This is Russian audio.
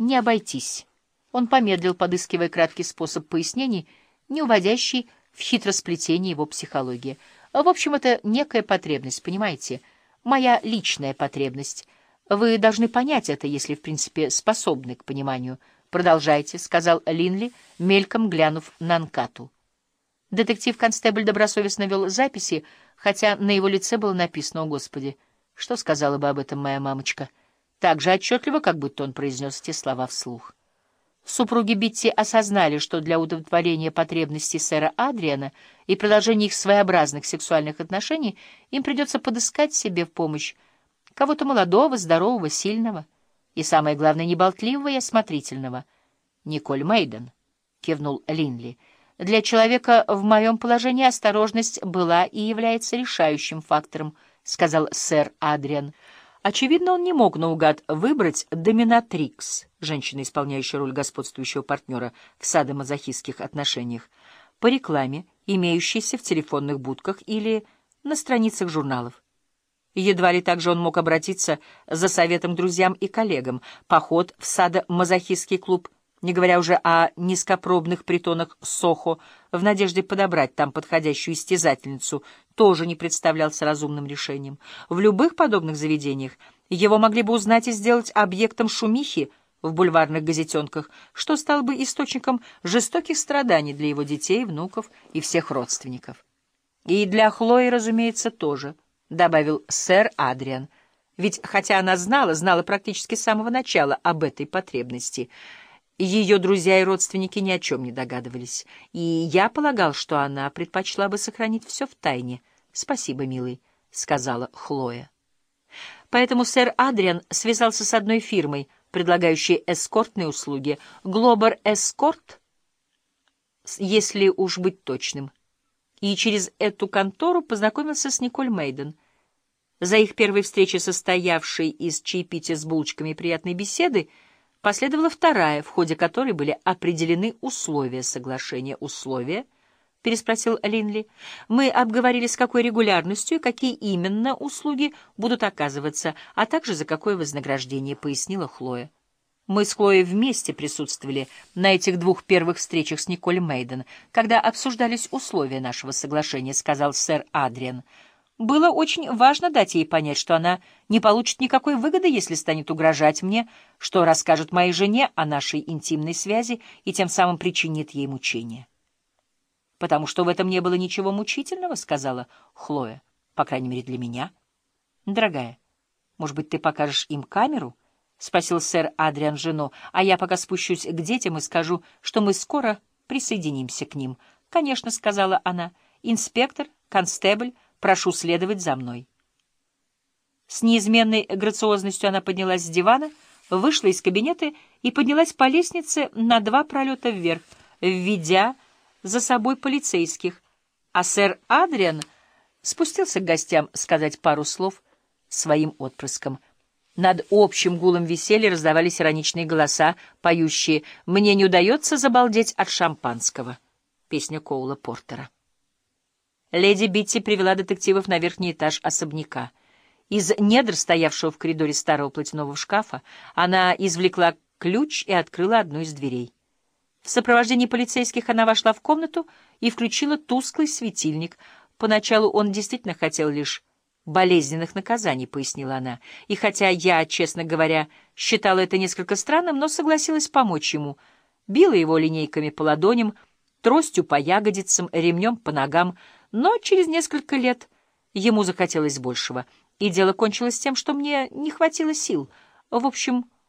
не обойтись. Он помедлил, подыскивая краткий способ пояснений, не уводящий в хитросплетение его психологии. В общем, это некая потребность, понимаете? Моя личная потребность. Вы должны понять это, если, в принципе, способны к пониманию. «Продолжайте», — сказал Линли, мельком глянув на Анкату. Детектив-констебль добросовестно вел записи, хотя на его лице было написано «О, Господи!» Что сказала бы об этом моя мамочка? Так же отчетливо, как будто он произнес эти слова вслух. Супруги Битти осознали, что для удовлетворения потребностей сэра Адриана и продолжения их своеобразных сексуальных отношений им придется подыскать себе в помощь кого-то молодого, здорового, сильного и, самое главное, неболтливого и осмотрительного. «Николь Мейден», — кивнул Линли, — «для человека в моем положении осторожность была и является решающим фактором», — сказал сэр Адриан. Очевидно, он не мог наугад выбрать доминатрикс, женщина, исполняющая роль господствующего партнера в садомазохистских отношениях, по рекламе, имеющейся в телефонных будках или на страницах журналов. Едва ли также он мог обратиться за советом друзьям и коллегам. Поход в садомазохистский клуб — не говоря уже о низкопробных притонах Сохо, в надежде подобрать там подходящую истязательницу, тоже не представлялся разумным решением. В любых подобных заведениях его могли бы узнать и сделать объектом шумихи в бульварных газетенках, что стало бы источником жестоких страданий для его детей, внуков и всех родственников. И для Хлои, разумеется, тоже, — добавил сэр Адриан, — ведь хотя она знала, знала практически с самого начала об этой потребности — ее друзья и родственники ни о чем не догадывались, и я полагал, что она предпочла бы сохранить все в тайне. «Спасибо, милый», — сказала Хлоя. Поэтому сэр Адриан связался с одной фирмой, предлагающей эскортные услуги, Глобер Эскорт, если уж быть точным, и через эту контору познакомился с Николь Мейден. За их первой встречей, состоявшей из чаепития с булочками и приятной беседы, Последовала вторая, в ходе которой были определены условия соглашения. «Условия?» — переспросил Линли. «Мы обговорили, с какой регулярностью и какие именно услуги будут оказываться, а также за какое вознаграждение», — пояснила Хлоя. Мы с Хлоей вместе присутствовали на этих двух первых встречах с Николь Мейден, когда обсуждались условия нашего соглашения, — сказал сэр Адриан. Было очень важно дать ей понять, что она не получит никакой выгоды, если станет угрожать мне, что расскажет моей жене о нашей интимной связи и тем самым причинит ей мучения. «Потому что в этом не было ничего мучительного», — сказала Хлоя, — «по крайней мере для меня». «Дорогая, может быть, ты покажешь им камеру?» — спросил сэр Адриан жену, «а я пока спущусь к детям и скажу, что мы скоро присоединимся к ним». «Конечно», — сказала она, — «инспектор, констебль, Прошу следовать за мной. С неизменной грациозностью она поднялась с дивана, вышла из кабинета и поднялась по лестнице на два пролета вверх, введя за собой полицейских, а сэр Адриан спустился к гостям сказать пару слов своим отпрыскам. Над общим гулом веселья раздавались ироничные голоса, поющие «Мне не удается забалдеть от шампанского» — песня Коула Портера. Леди Битти привела детективов на верхний этаж особняка. Из недр, стоявшего в коридоре старого платяного шкафа, она извлекла ключ и открыла одну из дверей. В сопровождении полицейских она вошла в комнату и включила тусклый светильник. Поначалу он действительно хотел лишь болезненных наказаний, — пояснила она. И хотя я, честно говоря, считала это несколько странным, но согласилась помочь ему. Била его линейками по ладоням, тростью по ягодицам, ремнем по ногам — но через несколько лет ему захотелось большего, и дело кончилось тем, что мне не хватило сил. В общем,